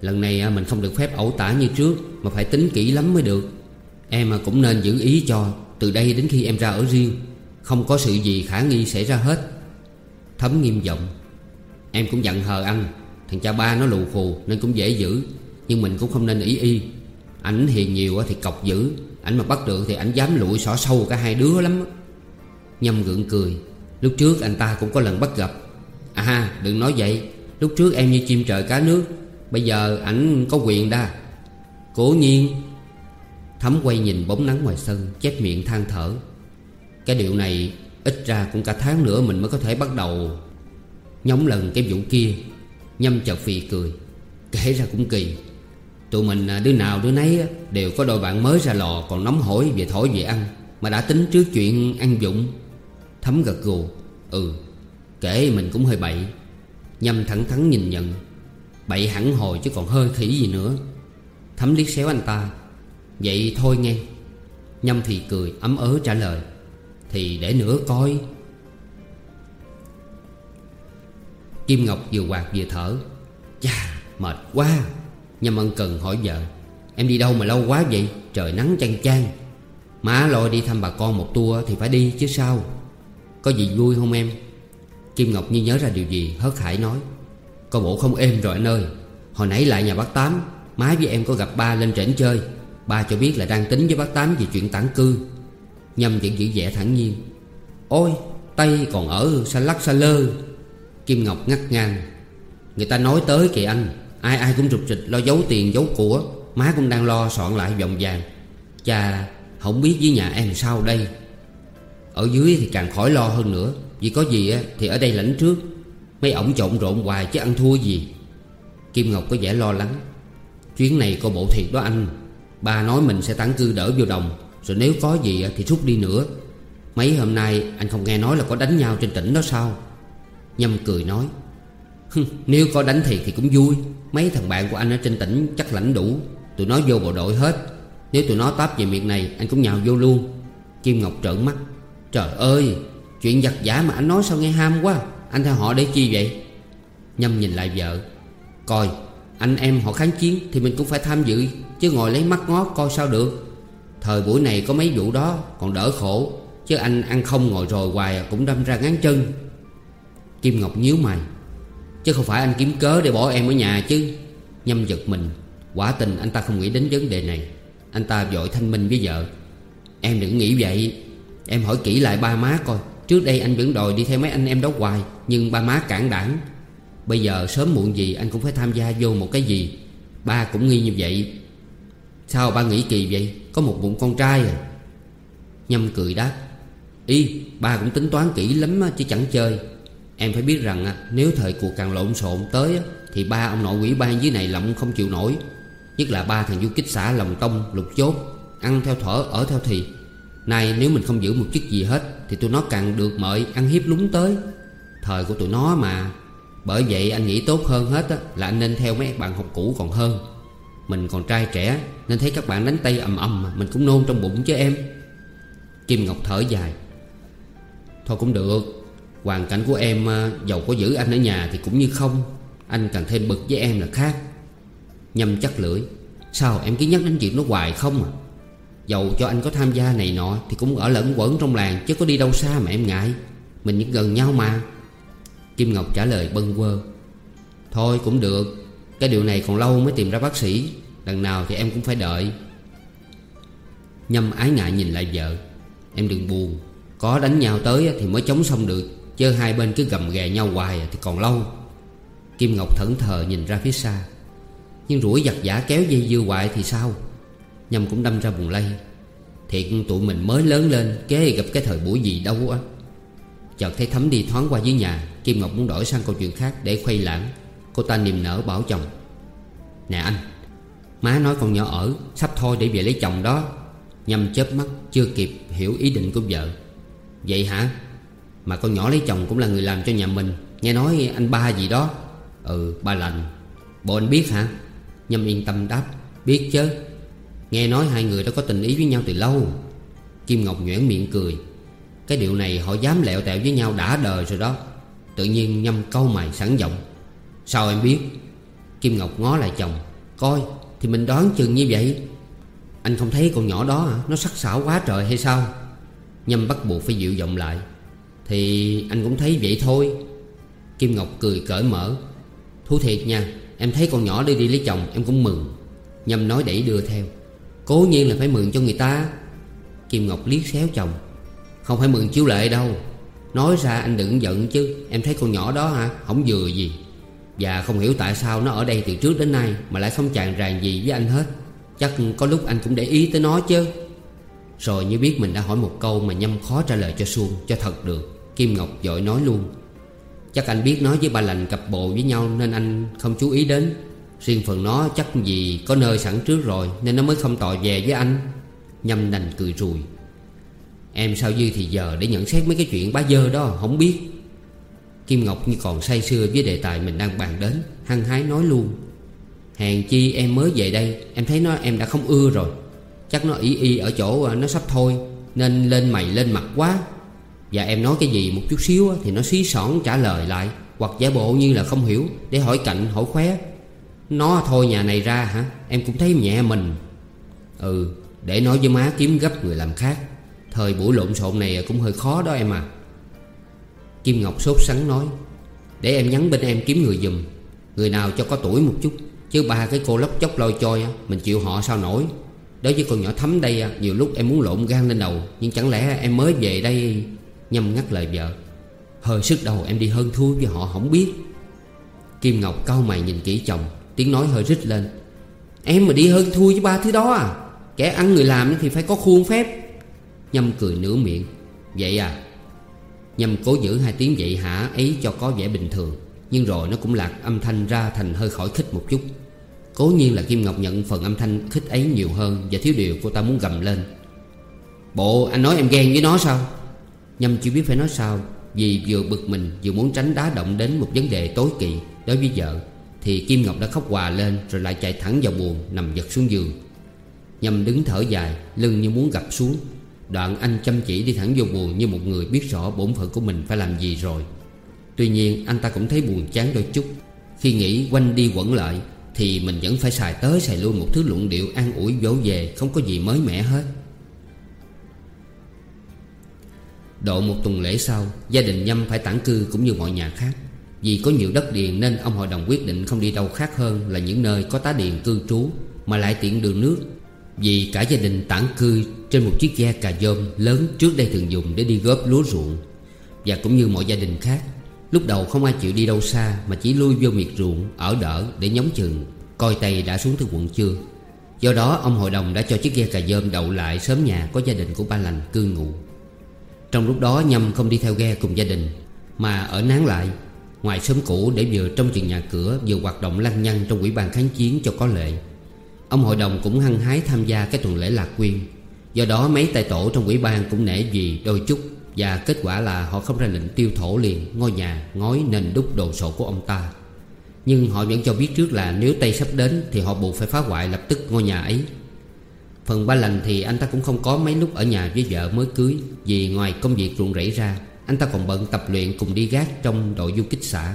Lần này à, mình không được phép ẩu tả như trước, Mà phải tính kỹ lắm mới được. Em à, cũng nên giữ ý cho Từ đây đến khi em ra ở riêng. Không có sự gì khả nghi xảy ra hết. Thấm nghiêm giọng. Em cũng giận hờ anh Thằng cha ba nó lù khù nên cũng dễ giữ. Nhưng mình cũng không nên ý y. Ảnh hiền nhiều thì cọc dữ Ảnh mà bắt được thì ảnh dám lụi xỏ sâu cả hai đứa lắm Nhâm gượng cười. Lúc trước anh ta cũng có lần bắt gặp. À đừng nói vậy. Lúc trước em như chim trời cá nước. Bây giờ ảnh có quyền đa. Cố nhiên, Thấm quay nhìn bóng nắng ngoài sân, Chép miệng than thở. Cái điều này ít ra cũng cả tháng nữa Mình mới có thể bắt đầu. Nhóng lần cái vụ kia, Nhâm chợt phì cười. Kể ra cũng kỳ. Tụi mình à, đứa nào đứa nấy Đều có đôi bạn mới ra lò Còn nóng hổi về thổi về ăn, Mà đã tính trước chuyện ăn dụng Thấm gật gù. Ừ Kể mình cũng hơi bậy. Nhâm thẳng thắn nhìn nhận. Bậy hẳn hồi chứ còn hơi khỉ gì nữa. Thấm liếc xéo anh ta. Vậy thôi nghe. Nhâm thì cười, ấm ớ trả lời. Thì để nữa coi. Kim Ngọc vừa quạt vừa thở. Chà, mệt quá. Nhâm ân cần hỏi vợ. Em đi đâu mà lâu quá vậy? Trời nắng chang chang. Má lôi đi thăm bà con một tour thì phải đi chứ sao? Có gì vui không em? Kim Ngọc như nhớ ra điều gì, hớt hải nói. Coi bộ không êm rồi anh ơi. Hồi nãy lại nhà bác Tám, Má với em có gặp ba lên trển chơi. Ba cho biết là đang tính với bác Tám về chuyện tản cư. Nhâm vẫn giữ vẻ thẳng nhiên. Ôi Tây còn ở xa lắc xa lơ. Kim Ngọc ngắt ngang. Người ta nói tới kìa anh, Ai ai cũng rụt rịch lo giấu tiền giấu của. Má cũng đang lo soạn lại vòng vàng. Cha không biết với nhà em sao đây. Ở dưới thì càng khỏi lo hơn nữa. Vì có gì thì ở đây lãnh trước. Mấy ổng trộn rộn hoài chứ ăn thua gì. Kim Ngọc có vẻ lo lắng. Chuyến này cô bộ thiệt đó anh. Ba nói mình sẽ tán cư đỡ vô đồng. Rồi nếu có gì thì rút đi nữa. Mấy hôm nay anh không nghe nói là có đánh nhau trên tỉnh đó sao? Nhâm cười nói. Nếu có đánh thiệt thì cũng vui. Mấy thằng bạn của anh ở trên tỉnh chắc lãnh đủ. Tụi nó vô bộ đội hết. Nếu tụi nó táp về miệng này, Anh cũng nhào vô luôn. Kim Ngọc trợn mắt. Trời ơi, Chuyện giặc giả mà anh nói sao nghe ham quá. Anh theo họ để chi vậy? Nhâm nhìn lại vợ. Coi, anh em họ kháng chiến Thì mình cũng phải tham dự, Chứ ngồi lấy mắt ngó coi sao được. Thời buổi này có mấy vụ đó, còn đỡ khổ, Chứ anh ăn không ngồi rồi hoài à, Cũng đâm ra ngán chân. Kim Ngọc nhíu mày. Chứ không phải anh kiếm cớ để bỏ em ở nhà chứ. Nhâm giật mình. Quả tình anh ta không nghĩ đến vấn đề này. Anh ta vội thanh minh với vợ. Em đừng nghĩ vậy. Em hỏi kỹ lại ba má coi. Trước đây anh vẫn đòi đi theo mấy anh em đó hoài, Nhưng ba má cản đảng. Bây giờ sớm muộn gì anh cũng phải tham gia vô một cái gì. Ba cũng nghi như vậy. Sao ba nghĩ kỳ vậy? Có một bụng con trai à. Nhâm cười đáp. Y ba cũng tính toán kỹ lắm chứ chẳng chơi. Em phải biết rằng nếu thời cuộc càng lộn xộn tới Thì ba ông nội quỷ ban dưới này lộng không chịu nổi. Nhất là ba thằng du kích xã lòng tông, lục chốt, Ăn theo thở, ở theo thì. Nay nếu mình không giữ một chiếc gì hết, Thì tụi nó càng được mời ăn hiếp lúng tới. Thời của tụi nó mà. Bởi vậy anh nghĩ tốt hơn hết Là anh nên theo mấy bạn học cũ còn hơn. Mình còn trai trẻ, Nên thấy các bạn đánh tay ầm ầm mà Mình cũng nôn trong bụng chứ em. Kim Ngọc thở dài. Thôi cũng được. Hoàn cảnh của em à, Giàu có giữ anh ở nhà thì cũng như không. Anh càng thêm bực với em là khác. Nhâm chắc lưỡi. Sao em cứ nhắc đến chuyện nó hoài không à? Dầu cho anh có tham gia này nọ Thì cũng ở lẫn quẩn trong làng, Chứ có đi đâu xa mà em ngại. Mình vẫn gần nhau mà. Kim Ngọc trả lời bâng quơ. Thôi cũng được, Cái điều này còn lâu mới tìm ra bác sĩ. Lần nào thì em cũng phải đợi. Nhâm ái ngại nhìn lại vợ. Em đừng buồn, Có đánh nhau tới thì mới chống xong được, Chứ hai bên cứ gầm ghè nhau hoài thì còn lâu. Kim Ngọc thẫn thờ nhìn ra phía xa. Nhưng rủi giặt giả kéo dây dưa hoài thì sao? Nhâm cũng đâm ra buồn lây. Thiệt tụi mình mới lớn lên, Kế gặp cái thời buổi gì đâu á. Chợt thấy Thấm đi thoáng qua dưới nhà, Kim Ngọc muốn đổi sang câu chuyện khác để khuây lãng. Cô ta niềm nở bảo chồng, Nè anh, Má nói con nhỏ ở, Sắp thôi để về lấy chồng đó. Nhâm chớp mắt, chưa kịp hiểu ý định của vợ. Vậy hả? Mà con nhỏ lấy chồng cũng là người làm cho nhà mình, Nghe nói anh ba gì đó. Ừ ba lành. Bộ anh biết hả? Nhâm yên tâm đáp. Biết chứ. Nghe nói hai người đã có tình ý với nhau từ lâu. Kim Ngọc nhoẻn miệng cười. Cái điều này họ dám lẹo tẹo với nhau đã đời rồi đó. Tự nhiên nhâm câu mày sẵn giọng. Sao em biết? Kim Ngọc ngó lại chồng. Coi, thì mình đoán chừng như vậy. Anh không thấy con nhỏ đó à? Nó sắc sảo quá trời hay sao? Nhâm bắt buộc phải dịu giọng lại. Thì anh cũng thấy vậy thôi. Kim Ngọc cười cởi mở. Thú thiệt nha, Em thấy con nhỏ đi đi lấy chồng, em cũng mừng. Nhâm nói đẩy đưa theo. Cố nhiên là phải mượn cho người ta. Kim Ngọc liếc xéo chồng. Không phải mượn chiếu lệ đâu. Nói ra anh đừng giận chứ. Em thấy con nhỏ đó hả? Không vừa gì. Và không hiểu tại sao nó ở đây từ trước đến nay Mà lại không chàng ràng gì với anh hết. Chắc có lúc anh cũng để ý tới nó chứ. Rồi như biết mình đã hỏi một câu Mà nhâm khó trả lời cho suông Cho thật được, Kim Ngọc vội nói luôn. Chắc anh biết nói với ba lành cặp bộ với nhau Nên anh không chú ý đến. Riêng phần nó chắc gì có nơi sẵn trước rồi, Nên nó mới không tội về với anh. Nhâm đành cười rùi. Em sao dư thì giờ để nhận xét mấy cái chuyện bá dơ đó, không biết. Kim Ngọc như còn say sưa với đề tài mình đang bàn đến, Hăng hái nói luôn. Hèn chi em mới về đây, Em thấy nó, em đã không ưa rồi. Chắc nó y y ở chỗ à, nó sắp thôi, Nên lên mày lên mặt quá. Và em nói cái gì một chút xíu Thì nó xí xỏn trả lời lại, Hoặc giả bộ như là không hiểu, Để hỏi cạnh, hỏi khóe. Nó thôi nhà này ra hả? Em cũng thấy nhẹ mình. Ừ để nói với má kiếm gấp người làm khác. Thời buổi lộn xộn này cũng hơi khó đó em à. Kim Ngọc sốt sắng nói, Để em nhắn bên em kiếm người dùm Người nào cho có tuổi một chút, Chứ ba cái cô lóc chóc lôi choi Mình chịu họ sao nổi. Đối với con nhỏ thấm đây Nhiều lúc em muốn lộn gan lên đầu, Nhưng chẳng lẽ em mới về đây Nhâm ngắt lời vợ? Hơi sức đầu em đi hơn thua với họ, không biết. Kim Ngọc cau mày nhìn kỹ chồng. Tiếng nói hơi rít lên. Em mà đi hơn thua với ba thứ đó à? Kẻ ăn người làm thì phải có khuôn phép. Nhâm cười nửa miệng. Vậy à? Nhâm cố giữ hai tiếng vậy hả ấy cho có vẻ bình thường, Nhưng rồi nó cũng lạc âm thanh ra thành hơi khỏi khích một chút. Cố nhiên là Kim Ngọc nhận phần âm thanh khích ấy nhiều hơn Và thiếu điều cô ta muốn gầm lên. Bộ, anh nói em ghen với nó sao? Nhâm chưa biết phải nói sao, Vì vừa bực mình vừa muốn tránh đá động đến một vấn đề tối kỵ Đối với vợ. Thì Kim Ngọc đã khóc hòa lên Rồi lại chạy thẳng vào buồn, Nằm giật xuống giường. Nhâm đứng thở dài, Lưng như muốn gập xuống. Đoạn anh chăm chỉ đi thẳng vô buồn Như một người biết rõ bổn phận của mình phải làm gì rồi. Tuy nhiên, anh ta cũng thấy buồn chán đôi chút. Khi nghĩ quanh đi quẩn lại, Thì mình vẫn phải xài tới xài lui một thứ luận điệu an ủi vỗ về, Không có gì mới mẻ hết. Độ một tuần lễ sau, Gia đình Nhâm phải tản cư cũng như mọi nhà khác. Vì có nhiều đất điền nên ông hội đồng quyết định không đi đâu khác hơn Là những nơi có tá điền cư trú, Mà lại tiện đường nước. Vì cả gia đình tản cư trên một chiếc ghe cà dôm lớn trước đây thường dùng để đi góp lúa ruộng. Và cũng như mọi gia đình khác, Lúc đầu không ai chịu đi đâu xa Mà chỉ lui vô miệt ruộng, Ở đỡ để nhóm chừng, Coi tay đã xuống từ quận chưa. Do đó, ông hội đồng đã cho chiếc ghe cà dôm đậu lại sớm nhà có gia đình của ba lành cư ngụ. Trong lúc đó, Nhâm không đi theo ghe cùng gia đình, Mà ở nán lại Ngoài sớm cũ để vừa trong chừng nhà cửa, Vừa hoạt động lăng nhăng trong quỹ ban kháng chiến cho có lệ. Ông hội đồng cũng hăng hái tham gia cái tuần lễ lạc quyên. Do đó mấy tay tổ trong quỹ ban cũng nể gì đôi chút Và kết quả là họ không ra lệnh tiêu thổ liền, ngôi nhà, ngói nền đúc đồ sộ của ông ta. Nhưng họ vẫn cho biết trước là nếu Tây sắp đến Thì họ buộc phải phá hoại lập tức ngôi nhà ấy. Phần ba lành thì anh ta cũng không có mấy lúc ở nhà với vợ mới cưới Vì ngoài công việc ruộng rẫy ra. Anh ta còn bận tập luyện cùng đi gác trong đội du kích xã.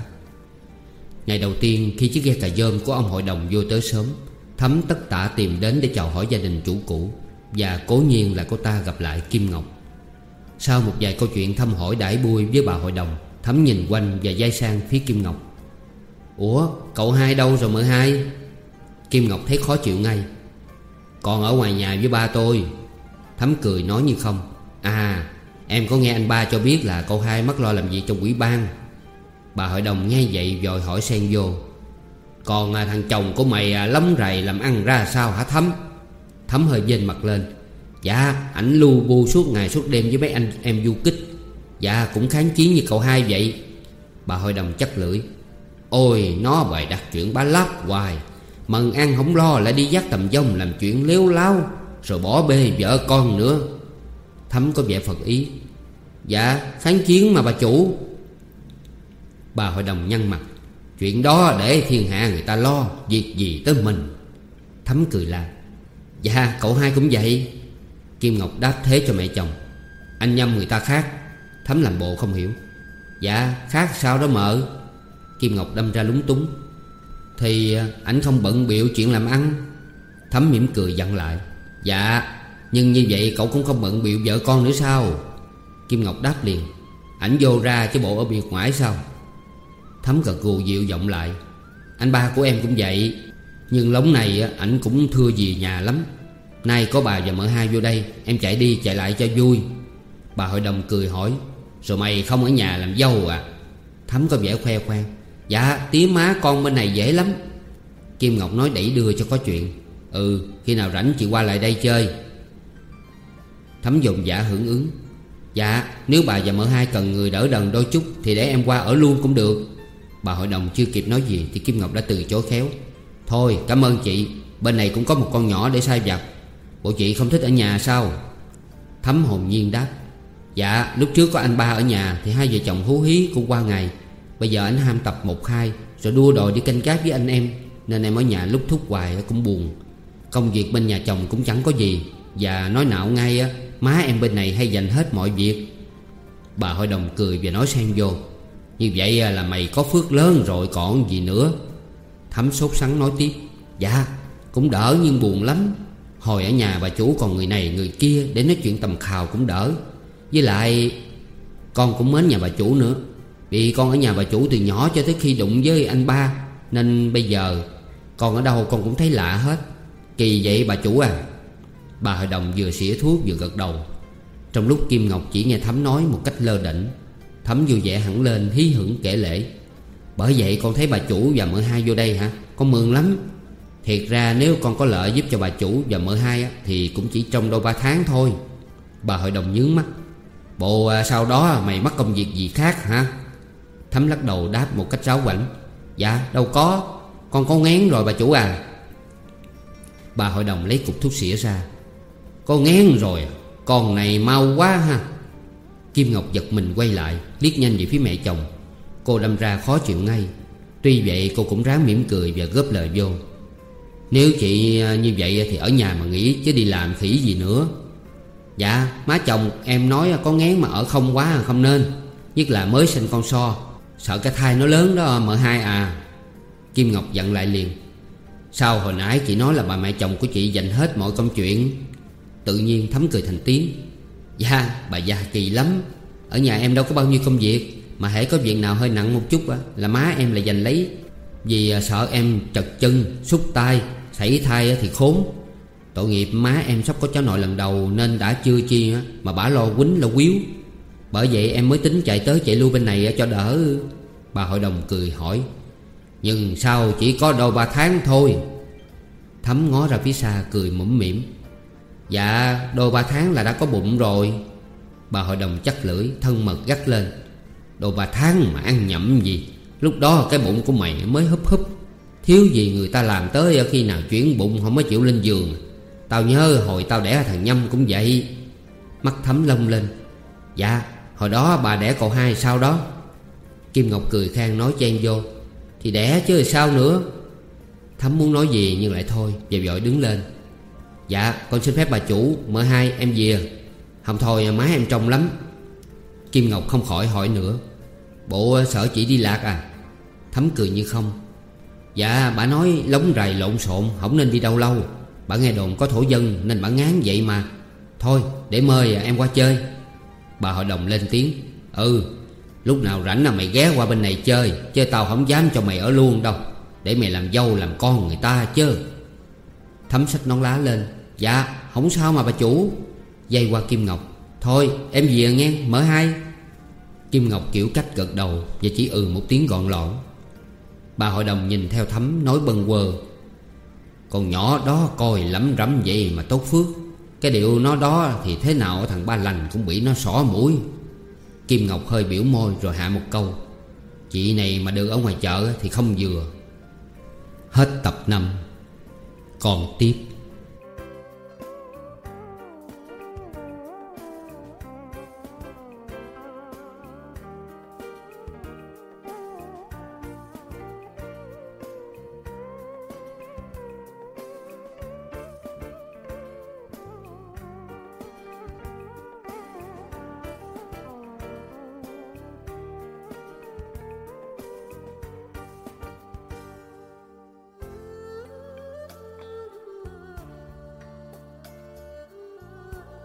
Ngày đầu tiên, khi chiếc ghe cà dơm của ông hội đồng vô tới sớm, Thấm tất tả tìm đến để chào hỏi gia đình chủ cũ Và cố nhiên là cô ta gặp lại Kim Ngọc. Sau một vài câu chuyện thăm hỏi đãi bui với bà hội đồng, Thấm nhìn quanh và dai sang phía Kim Ngọc. Ủa, cậu hai đâu rồi mợ hai? Kim Ngọc thấy khó chịu ngay. Còn ở ngoài nhà với ba tôi. Thấm cười nói như không. À em có nghe anh ba cho biết là cậu hai mắc lo làm gì trong quỹ ban. Bà hội đồng nghe vậy rồi hỏi xen vô còn à, thằng chồng của mày à, lắm rầy làm ăn ra sao hả Thấm Thấm hơi dên mặt lên Dạ ảnh lưu bu suốt ngày suốt đêm với mấy anh em du kích. Dạ cũng kháng chiến như cậu hai vậy. Bà hội đồng chắc lưỡi Ôi nó bày đặt chuyện bá lắp hoài. Mần ăn không lo lại đi dắt tầm dông làm chuyện lếu láo Rồi bỏ bê vợ con nữa. Thấm có vẻ phật ý Dạ kháng chiến mà bà chủ. Bà hội đồng nhăn mặt. Chuyện đó để thiên hạ người ta lo, Việc gì tới mình? Thấm cười la. Dạ cậu hai cũng vậy. Kim Ngọc đáp thế cho mẹ chồng. Anh nhâm người ta khác. Thấm làm bộ không hiểu. Dạ khác sao đó mợ? Kim Ngọc đâm ra lúng túng. Thì à, ảnh anh không bận biểu chuyện làm ăn. Thấm mỉm cười dặn lại. Dạ Nhưng như vậy cậu cũng không bận biểu vợ con nữa sao? Kim Ngọc đáp liền. Ảnh vô ra chứ bộ ở biệt ngoại sao? Thấm gật gù dịu giọng lại. Anh ba của em cũng vậy. Nhưng lóng này ảnh cũng thưa gì nhà lắm. Nay có bà và mợ hai vô đây, Em chạy đi chạy lại cho vui. Bà hội đồng cười hỏi, Rồi mày không ở nhà làm dâu à? Thấm có vẻ khoe khoang Dạ tía má con bên này dễ lắm. Kim Ngọc nói đẩy đưa cho có chuyện Ừ khi nào rảnh chị qua lại đây chơi. Thấm dồn giả hưởng ứng. Dạ nếu bà và mợ hai cần người đỡ đần đôi chút Thì để em qua ở luôn cũng được. Bà hội đồng chưa kịp nói gì Thì Kim Ngọc đã từ chối khéo. Thôi, cảm ơn chị. Bên này cũng có một con nhỏ để sai vặt. Bộ chị không thích ở nhà sao? Thấm hồn nhiên đáp. Dạ lúc trước có anh ba ở nhà Thì hai vợ chồng hú hí cũng qua ngày. Bây giờ anh ham tập một hai, Rồi đua đòi đi canh gác với anh em, Nên em ở nhà lúc thúc hoài cũng buồn. Công việc bên nhà chồng cũng chẳng có gì. Và nói nạo ngay á. Má em bên này hay dành hết mọi việc. Bà hội đồng cười và nói xen vô, Như vậy là mày có phước lớn rồi còn gì nữa. Thấm sốt sắng nói tiếp Dạ cũng đỡ nhưng buồn lắm. Hồi ở nhà bà chủ còn người này người kia Để nói chuyện tầm khào cũng đỡ. Với lại, Con cũng mến nhà bà chủ nữa. Vì con ở nhà bà chủ từ nhỏ cho tới khi đụng với anh ba, Nên bây giờ Con ở đâu con cũng thấy lạ hết. Kỳ vậy bà chủ à Bà hội đồng vừa xỉa thuốc vừa gật đầu. Trong lúc Kim Ngọc chỉ nghe Thấm nói một cách lơ đỉnh Thấm vui vẻ hẳn lên hí hửng kể lễ. Bởi vậy con thấy bà chủ và mợ hai vô đây hả? Con mừng lắm. Thiệt ra nếu con có lợi giúp cho bà chủ và mợ hai á, Thì cũng chỉ trong đôi ba tháng thôi. Bà hội đồng nhướng mắt. Bộ à, sau đó mày mắc công việc gì khác hả? Thấm lắc đầu đáp một cách ráo quảnh. Dạ đâu có. Con có ngán rồi bà chủ à. Bà hội đồng lấy cục thuốc xỉa ra. Con ngén rồi? À. Con này mau quá ha. Kim Ngọc giật mình quay lại, Liếc nhanh về phía mẹ chồng. Cô đâm ra khó chịu ngay. Tuy vậy, cô cũng ráng mỉm cười và góp lời vô. Nếu chị à, như vậy thì ở nhà mà nghỉ, Chứ đi làm khỉ gì nữa. Dạ má chồng, em nói có ngén mà ở không quá à, không nên. Nhất là mới sinh con so. Sợ cái thai nó lớn đó, mợ hai à. Kim Ngọc dặn lại liền. Sao hồi nãy chị nói là bà mẹ chồng của chị dành hết mọi công chuyện? Tự nhiên thấm cười thành tiếng. Dạ bà già kỳ lắm. Ở nhà em đâu có bao nhiêu công việc Mà hãy có việc nào hơi nặng một chút á Là má em lại giành lấy. Vì à, sợ em trật chân, xúc tay Xảy thai thì khốn. Tội nghiệp má em sắp có cháu nội lần đầu Nên đã chưa chi Mà bả lo quýnh lo quýu. Bởi vậy em mới tính chạy tới chạy lui bên này cho đỡ. Bà hội đồng cười hỏi Nhưng sao chỉ có đâu ba tháng thôi? Thấm ngó ra phía xa cười mũm mỉm Dạ đôi ba tháng là đã có bụng rồi. Bà hội đồng chắc lưỡi, thân mật gắt lên. Đôi ba tháng mà ăn nhậm gì? Lúc đó cái bụng của mày mới húp húp. Thiếu gì người ta làm tới khi nào chuyển bụng không mới chịu lên giường. Tao nhớ hồi tao đẻ thằng Nhâm cũng vậy. Mắt thấm lông lên. Dạ hồi đó bà đẻ cậu hai sao đó? Kim Ngọc cười khang nói chen vô. Thì đẻ chứ sao nữa? Thấm muốn nói gì nhưng lại thôi, Và vội đứng lên. Dạ con xin phép bà chủ Mở hai em về Không thôi, má em trông lắm. Kim Ngọc không khỏi hỏi nữa. Bộ sợ chị đi lạc à? Thấm cười như không. Dạ bà nói lóng rầy lộn xộn, Không nên đi đâu lâu. Bà nghe đồn có thổ dân, nên bà ngán vậy mà. Thôi, để mời em qua chơi. Bà hội đồng lên tiếng. Ừ Lúc nào rảnh là mày ghé qua bên này chơi. Chứ tao không dám cho mày ở luôn đâu. Để mày làm dâu làm con người ta chứ. Thấm sách non lá lên. Dạ không sao mà bà chủ. Dây qua Kim Ngọc. Thôi, em về nghe, mở hai. Kim Ngọc kiểu cách gật đầu Và chỉ ừ một tiếng gọn lọn. Bà hội đồng nhìn theo thấm, nói bần quơ Con nhỏ đó coi lắm rắm vậy mà tốt phước. Cái điệu nó đó thì thế nào thằng ba lành cũng bị nó xỏ mũi. Kim Ngọc hơi biểu môi rồi hạ một câu. Chị này mà được ở ngoài chợ thì không vừa. Hết tập 5 còn tiếp.